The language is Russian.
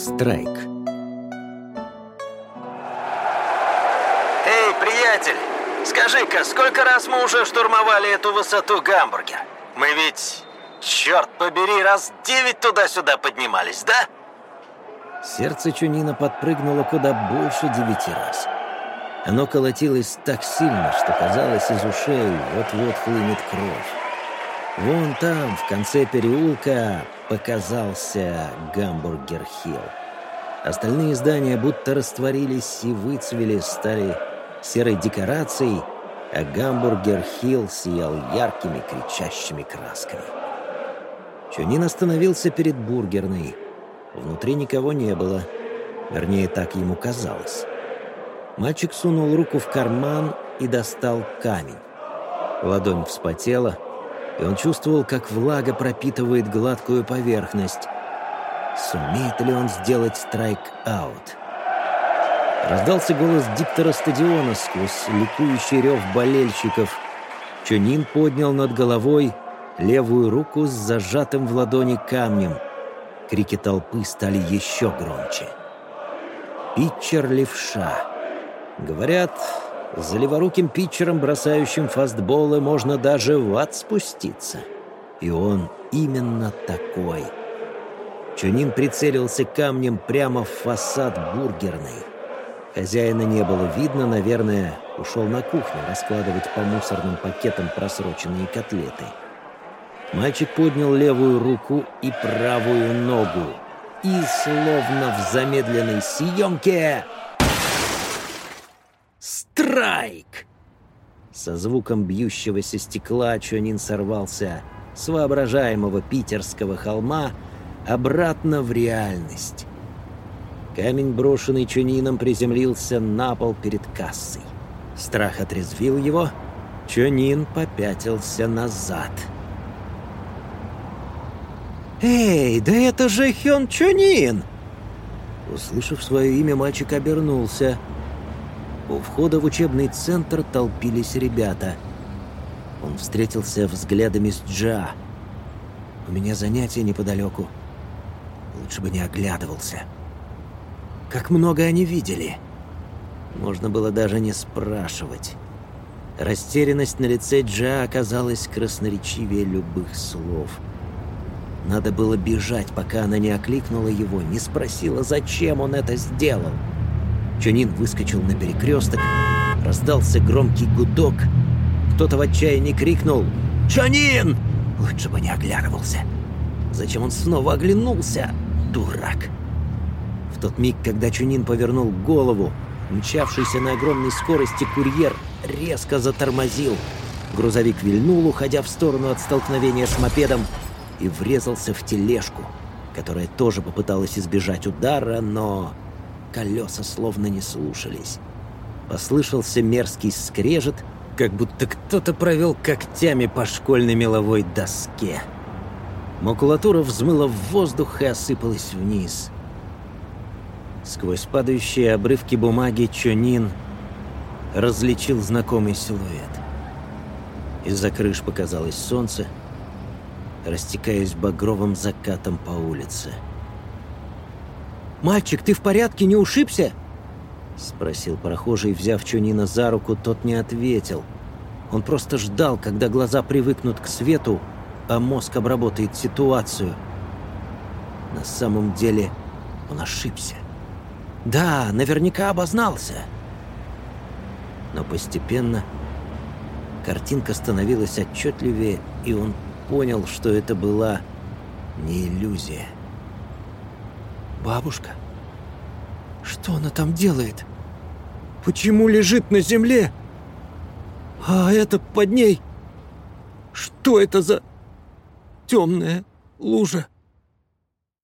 Страйк. Эй, приятель, скажи-ка, сколько раз мы уже штурмовали эту высоту гамбургер? Мы ведь, черт побери, раз девять туда-сюда поднимались, да? Сердце Чунина подпрыгнуло куда больше девяти раз. Оно колотилось так сильно, что казалось из ушей вот-вот хлынет кровь. Вон там, в конце переулка, показался Гамбургер-Хилл. Остальные здания будто растворились и выцвели, стали серой декорацией, а Гамбургер-Хилл сиял яркими кричащими красками. Чунин остановился перед бургерной. Внутри никого не было. Вернее, так ему казалось. Мальчик сунул руку в карман и достал камень. Ладонь вспотела, и он чувствовал, как влага пропитывает гладкую поверхность. Сумеет ли он сделать страйк-аут? Раздался голос диктора стадиона сквозь ликующий рев болельщиков. Чунин поднял над головой левую руку с зажатым в ладони камнем. Крики толпы стали еще громче. Питчер левша. Говорят, за леворуким питчером, бросающим фастболы, можно даже в ад спуститься. И он именно такой. Чунин прицелился камнем прямо в фасад бургерной. Хозяина не было видно, наверное, ушел на кухню раскладывать по мусорным пакетам просроченные котлеты. Мальчик поднял левую руку и правую ногу. И, словно в замедленной съемке, Страйк! Со звуком бьющегося стекла Чонин сорвался с воображаемого питерского холма обратно в реальность. Камень, брошенный Чонином, приземлился на пол перед кассой. Страх отрезвил его. Чонин попятился назад. «Эй, да это же Хён Чонин!» Услышав свое имя, мальчик обернулся — у входа в учебный центр толпились ребята. Он встретился взглядами с Джа. «У меня занятие неподалеку. Лучше бы не оглядывался. Как много они видели!» Можно было даже не спрашивать. Растерянность на лице Джа оказалась красноречивее любых слов. Надо было бежать, пока она не окликнула его, не спросила, зачем он это сделал. Чунин выскочил на перекресток, раздался громкий гудок. Кто-то в отчаянии крикнул «Чунин!» Лучше бы не оглядывался. Зачем он снова оглянулся? Дурак! В тот миг, когда Чунин повернул голову, мчавшийся на огромной скорости курьер резко затормозил. Грузовик вильнул, уходя в сторону от столкновения с мопедом, и врезался в тележку, которая тоже попыталась избежать удара, но Колеса словно не слушались. Послышался мерзкий скрежет, как будто кто-то провел когтями по школьной меловой доске. Макулатура взмыла в воздух и осыпалась вниз. Сквозь падающие обрывки бумаги Чонин различил знакомый силуэт. Из-за крыш показалось солнце, растекаясь багровым закатом по улице. «Мальчик, ты в порядке, не ушибся?» Спросил прохожий, взяв Чунина за руку, тот не ответил. Он просто ждал, когда глаза привыкнут к свету, а мозг обработает ситуацию. На самом деле он ошибся. Да, наверняка обознался. Но постепенно картинка становилась отчетливее, и он понял, что это была не иллюзия. Бабушка? Что она там делает? Почему лежит на земле? А это под ней? Что это за темная лужа?